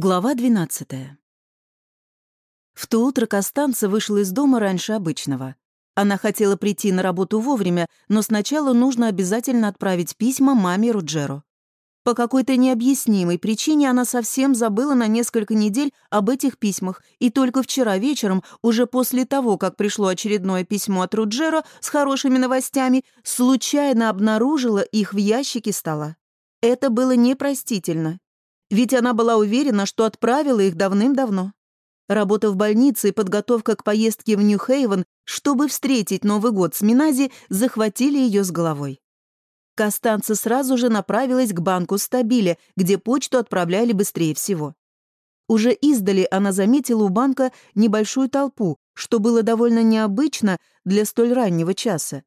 Глава 12. В то утро Костанца вышла из дома раньше обычного. Она хотела прийти на работу вовремя, но сначала нужно обязательно отправить письма маме Руджеро. По какой-то необъяснимой причине она совсем забыла на несколько недель об этих письмах, и только вчера вечером, уже после того, как пришло очередное письмо от Руджеро с хорошими новостями, случайно обнаружила их в ящике стола. Это было непростительно ведь она была уверена, что отправила их давным-давно. Работа в больнице и подготовка к поездке в Нью-Хейвен, чтобы встретить Новый год с Минази, захватили ее с головой. Костанца сразу же направилась к банку Стабиля, где почту отправляли быстрее всего. Уже издали она заметила у банка небольшую толпу, что было довольно необычно для столь раннего часа.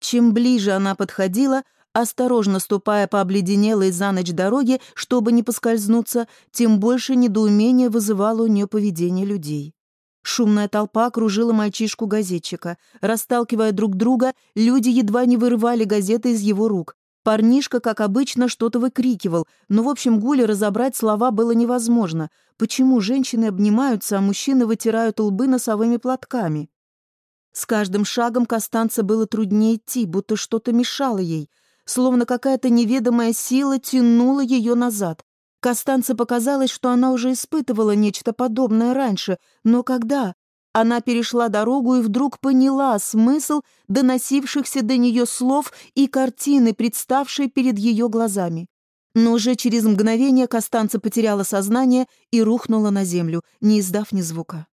Чем ближе она подходила, осторожно ступая по обледенелой за ночь дороге, чтобы не поскользнуться, тем больше недоумения вызывало у нее поведение людей. Шумная толпа окружила мальчишку-газетчика. Расталкивая друг друга, люди едва не вырывали газеты из его рук. Парнишка, как обычно, что-то выкрикивал, но в общем гуле разобрать слова было невозможно. Почему женщины обнимаются, а мужчины вытирают лбы носовыми платками? С каждым шагом Костанца было труднее идти, будто что-то мешало ей словно какая-то неведомая сила тянула ее назад. Костанце показалось, что она уже испытывала нечто подобное раньше, но когда? Она перешла дорогу и вдруг поняла смысл доносившихся до нее слов и картины, представшей перед ее глазами. Но уже через мгновение Костанца потеряла сознание и рухнула на землю, не издав ни звука.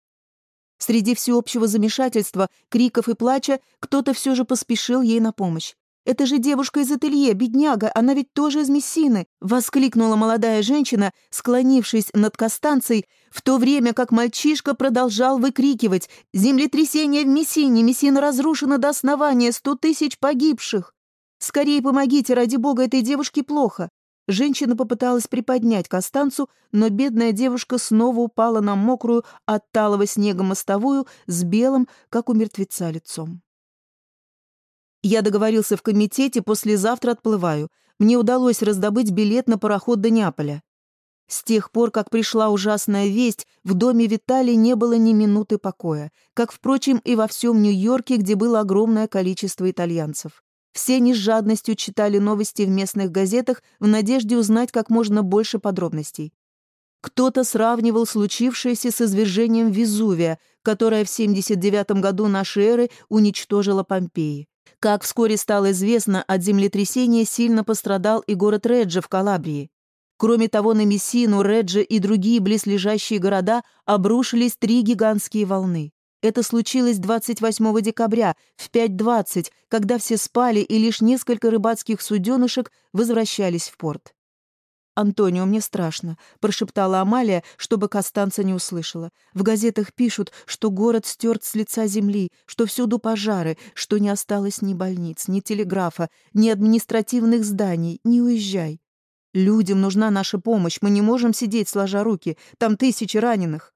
Среди всеобщего замешательства, криков и плача кто-то все же поспешил ей на помощь. Это же девушка из ателье, бедняга, она ведь тоже из Мессины!» — воскликнула молодая женщина, склонившись над Костанцей, в то время как мальчишка продолжал выкрикивать «Землетрясение в Мессине! Мессина разрушена до основания! Сто тысяч погибших!» «Скорее помогите, ради бога, этой девушке плохо!» Женщина попыталась приподнять Костанцу, но бедная девушка снова упала на мокрую от талого снега мостовую с белым, как у мертвеца, лицом. Я договорился в комитете, послезавтра отплываю. Мне удалось раздобыть билет на пароход до Неаполя. С тех пор, как пришла ужасная весть, в доме Виталия не было ни минуты покоя, как, впрочем, и во всем Нью-Йорке, где было огромное количество итальянцев. Все они с жадностью читали новости в местных газетах в надежде узнать как можно больше подробностей. Кто-то сравнивал случившееся с извержением Везувия, которое в 79 году нашей эры уничтожило Помпеи. Как вскоре стало известно, от землетрясения сильно пострадал и город Реджи в Калабрии. Кроме того, на Мессину, Реджи и другие близлежащие города обрушились три гигантские волны. Это случилось 28 декабря в 5.20, когда все спали и лишь несколько рыбацких суденышек возвращались в порт. «Антонио, мне страшно», — прошептала Амалия, чтобы Костанца не услышала. «В газетах пишут, что город стерт с лица земли, что всюду пожары, что не осталось ни больниц, ни телеграфа, ни административных зданий. Не уезжай. Людям нужна наша помощь, мы не можем сидеть сложа руки, там тысячи раненых».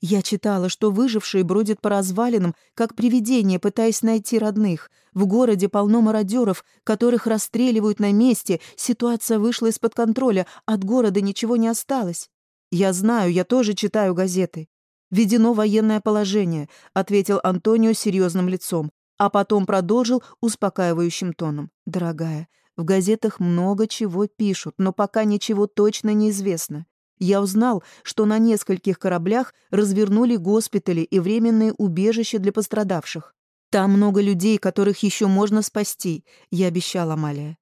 Я читала, что выжившие бродят по развалинам, как привидения, пытаясь найти родных. В городе полно мародеров, которых расстреливают на месте. Ситуация вышла из-под контроля, от города ничего не осталось. Я знаю, я тоже читаю газеты. «Введено военное положение», — ответил Антонио серьезным лицом, а потом продолжил успокаивающим тоном. «Дорогая, в газетах много чего пишут, но пока ничего точно не известно. Я узнал, что на нескольких кораблях развернули госпитали и временные убежища для пострадавших. Там много людей, которых еще можно спасти, я обещала Амалия.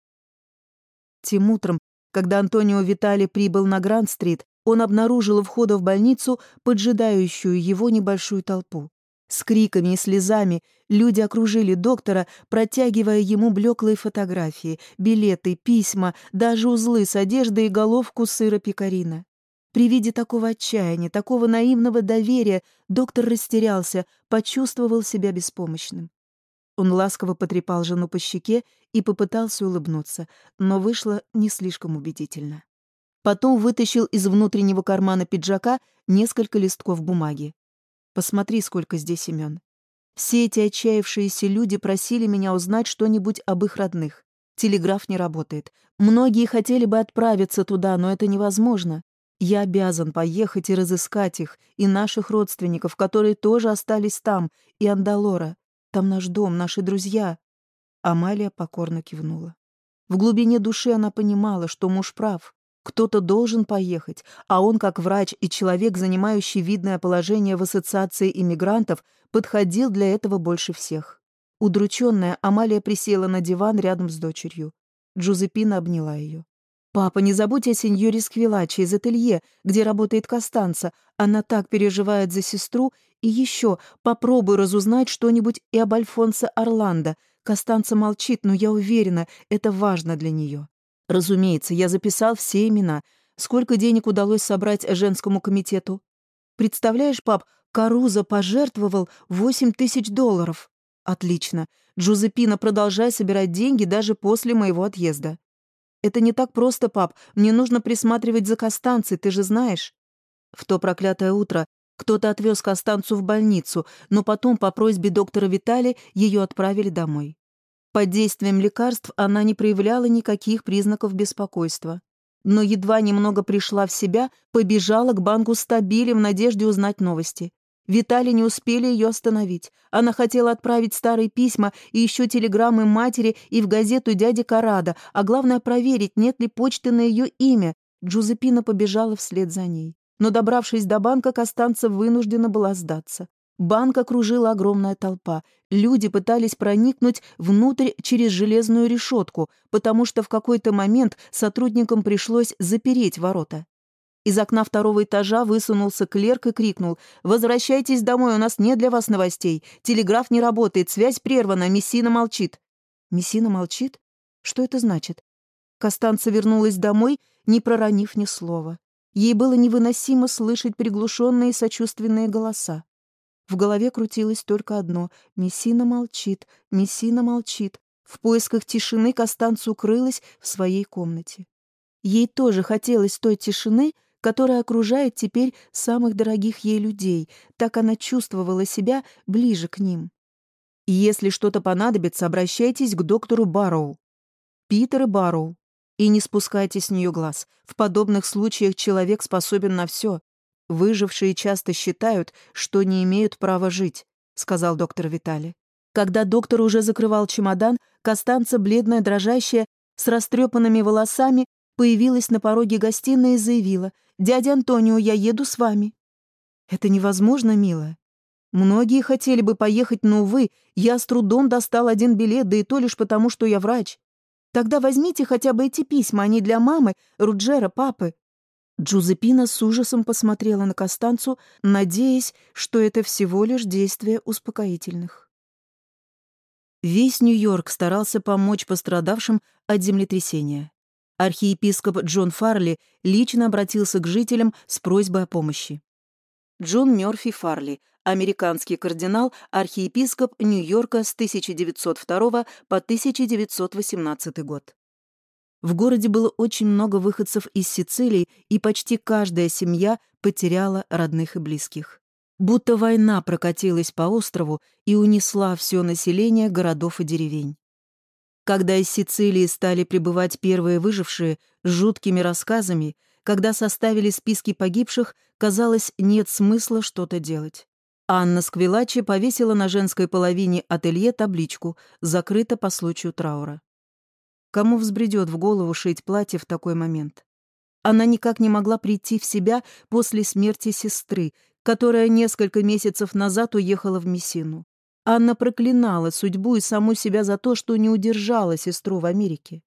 Тем утром, когда Антонио Витали прибыл на Гранд-стрит, он обнаружил у входа в больницу поджидающую его небольшую толпу. С криками и слезами люди окружили доктора, протягивая ему блеклые фотографии, билеты, письма, даже узлы с одеждой и головку сыра пекарина. При виде такого отчаяния, такого наивного доверия доктор растерялся, почувствовал себя беспомощным. Он ласково потрепал жену по щеке и попытался улыбнуться, но вышло не слишком убедительно. Потом вытащил из внутреннего кармана пиджака несколько листков бумаги. «Посмотри, сколько здесь имен. Все эти отчаявшиеся люди просили меня узнать что-нибудь об их родных. Телеграф не работает. Многие хотели бы отправиться туда, но это невозможно. Я обязан поехать и разыскать их, и наших родственников, которые тоже остались там, и Андалора. Там наш дом, наши друзья». Амалия покорно кивнула. В глубине души она понимала, что муж прав. Кто-то должен поехать, а он, как врач и человек, занимающий видное положение в ассоциации иммигрантов, подходил для этого больше всех. Удрученная, Амалия присела на диван рядом с дочерью. Джузепина обняла ее. «Папа, не забудь о сеньоре Сквилачи из ателье, где работает Костанца. Она так переживает за сестру. И еще, попробуй разузнать что-нибудь и об Альфонсо Орландо. Костанца молчит, но я уверена, это важно для нее». Разумеется, я записал все имена. Сколько денег удалось собрать женскому комитету? Представляешь, пап, Каруза пожертвовал 8 тысяч долларов. Отлично. Джузепина, продолжай собирать деньги даже после моего отъезда. Это не так просто, пап. Мне нужно присматривать за Костанцей, ты же знаешь. В то проклятое утро кто-то отвез Костанцу в больницу, но потом по просьбе доктора Витали ее отправили домой. Под действием лекарств она не проявляла никаких признаков беспокойства. Но едва немного пришла в себя, побежала к банку стабили в надежде узнать новости. Виталий не успели ее остановить. Она хотела отправить старые письма и еще телеграммы матери и в газету дяди Карада, а главное проверить, нет ли почты на ее имя. Джузепина побежала вслед за ней. Но, добравшись до банка, Костанца вынуждена была сдаться. Банк окружила огромная толпа. Люди пытались проникнуть внутрь через железную решетку, потому что в какой-то момент сотрудникам пришлось запереть ворота. Из окна второго этажа высунулся клерк и крикнул «Возвращайтесь домой, у нас нет для вас новостей. Телеграф не работает, связь прервана, Мессина молчит». «Мессина молчит? Что это значит?» Костанца вернулась домой, не проронив ни слова. Ей было невыносимо слышать приглушенные сочувственные голоса. В голове крутилось только одно — Мессина молчит, Мессина молчит. В поисках тишины Костанца укрылась в своей комнате. Ей тоже хотелось той тишины, которая окружает теперь самых дорогих ей людей, так она чувствовала себя ближе к ним. Если что-то понадобится, обращайтесь к доктору Барроу. Питер и Барроу. И не спускайте с нее глаз. В подобных случаях человек способен на все. «Выжившие часто считают, что не имеют права жить», — сказал доктор Витали. Когда доктор уже закрывал чемодан, Костанца, бледная, дрожащая, с растрепанными волосами, появилась на пороге гостиной и заявила, «Дядя Антонио, я еду с вами». «Это невозможно, милая. Многие хотели бы поехать, но, увы, я с трудом достал один билет, да и то лишь потому, что я врач. Тогда возьмите хотя бы эти письма, они для мамы, Руджера, папы. Джузепина с ужасом посмотрела на Костанцу, надеясь, что это всего лишь действие успокоительных. Весь Нью-Йорк старался помочь пострадавшим от землетрясения. Архиепископ Джон Фарли лично обратился к жителям с просьбой о помощи. Джон Мёрфи Фарли, американский кардинал, архиепископ Нью-Йорка с 1902 по 1918 год. В городе было очень много выходцев из Сицилии, и почти каждая семья потеряла родных и близких. Будто война прокатилась по острову и унесла все население городов и деревень. Когда из Сицилии стали прибывать первые выжившие с жуткими рассказами, когда составили списки погибших, казалось, нет смысла что-то делать. Анна Сквилачи повесила на женской половине ателье табличку «Закрыто по случаю траура». Кому взбредет в голову шить платье в такой момент? Она никак не могла прийти в себя после смерти сестры, которая несколько месяцев назад уехала в Мессину. Анна проклинала судьбу и саму себя за то, что не удержала сестру в Америке.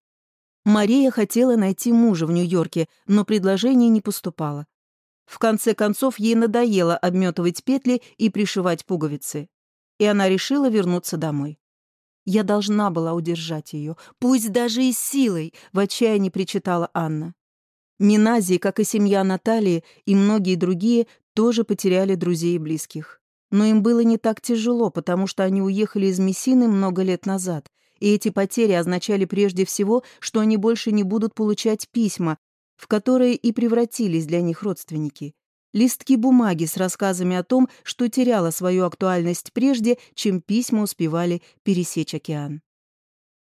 Мария хотела найти мужа в Нью-Йорке, но предложение не поступало. В конце концов, ей надоело обметывать петли и пришивать пуговицы. И она решила вернуться домой. Я должна была удержать ее, пусть даже и силой, в отчаянии причитала Анна. Миназий, как и семья Натальи и многие другие, тоже потеряли друзей и близких. Но им было не так тяжело, потому что они уехали из Мессины много лет назад, и эти потери означали прежде всего, что они больше не будут получать письма, в которые и превратились для них родственники листки бумаги с рассказами о том, что теряла свою актуальность прежде, чем письма успевали пересечь океан.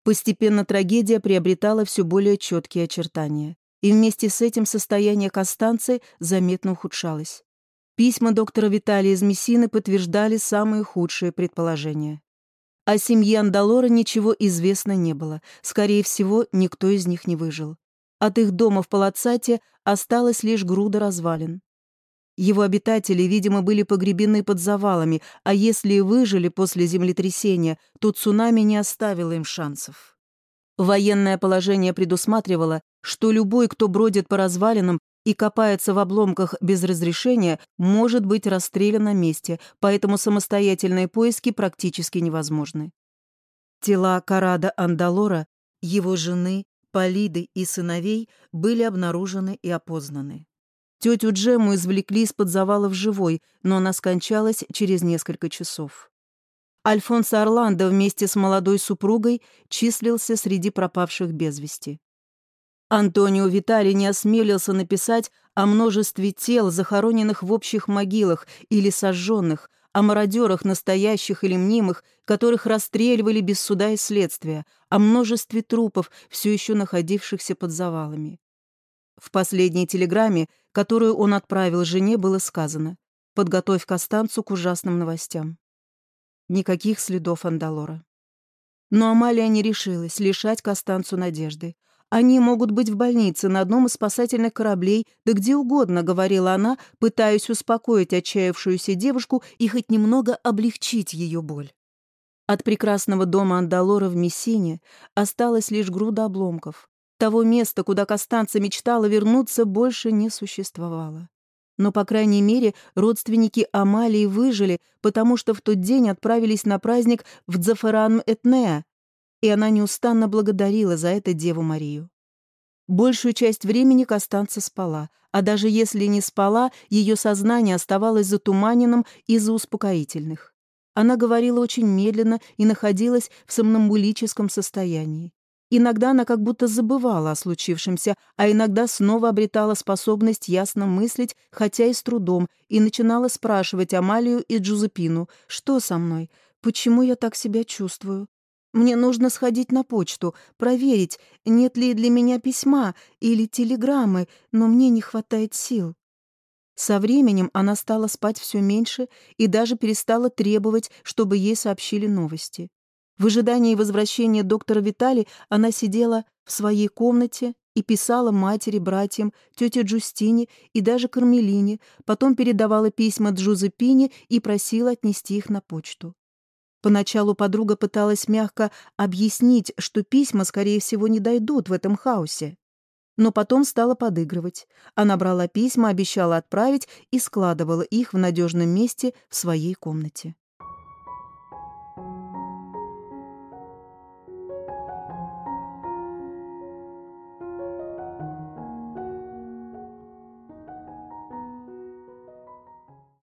Постепенно трагедия приобретала все более четкие очертания. и вместе с этим состояние Костанцы заметно ухудшалось. Письма доктора Виталия из Мессины подтверждали самые худшие предположения. О семье Андалора ничего известно не было. Скорее всего, никто из них не выжил. От их дома в Палацате осталась лишь груда развалин. Его обитатели, видимо, были погребены под завалами, а если и выжили после землетрясения, то цунами не оставило им шансов. Военное положение предусматривало, что любой, кто бродит по развалинам и копается в обломках без разрешения, может быть расстрелян на месте, поэтому самостоятельные поиски практически невозможны. Тела Карада Андалора, его жены, Полиды и сыновей были обнаружены и опознаны. Тетю Джему извлекли из-под завалов живой, но она скончалась через несколько часов. Альфонсо Орландо вместе с молодой супругой числился среди пропавших без вести. Антонио Витали не осмелился написать о множестве тел, захороненных в общих могилах или сожженных, о мародерах настоящих или мнимых, которых расстреливали без суда и следствия, о множестве трупов, все еще находившихся под завалами. В последней телеграмме, которую он отправил жене, было сказано «Подготовь Костанцу к ужасным новостям». Никаких следов Андалора. Но Амалия не решилась лишать Костанцу надежды. «Они могут быть в больнице, на одном из спасательных кораблей, да где угодно», — говорила она, пытаясь успокоить отчаявшуюся девушку и хоть немного облегчить ее боль. От прекрасного дома Андалора в Мессине осталась лишь груда обломков. Того места, куда Костанца мечтала вернуться, больше не существовало. Но, по крайней мере, родственники Амалии выжили, потому что в тот день отправились на праздник в Дзафаран-Этнеа, и она неустанно благодарила за это Деву Марию. Большую часть времени Костанца спала, а даже если не спала, ее сознание оставалось затуманенным из-за успокоительных. Она говорила очень медленно и находилась в сомнамбулическом состоянии. Иногда она как будто забывала о случившемся, а иногда снова обретала способность ясно мыслить, хотя и с трудом, и начинала спрашивать Амалию и Джузепину, что со мной, почему я так себя чувствую. Мне нужно сходить на почту, проверить, нет ли для меня письма или телеграммы, но мне не хватает сил. Со временем она стала спать все меньше и даже перестала требовать, чтобы ей сообщили новости. В ожидании возвращения доктора Витали она сидела в своей комнате и писала матери, братьям, тете Джустине и даже Кармелине, потом передавала письма Джузепине и просила отнести их на почту. Поначалу подруга пыталась мягко объяснить, что письма, скорее всего, не дойдут в этом хаосе. Но потом стала подыгрывать. Она брала письма, обещала отправить и складывала их в надежном месте в своей комнате.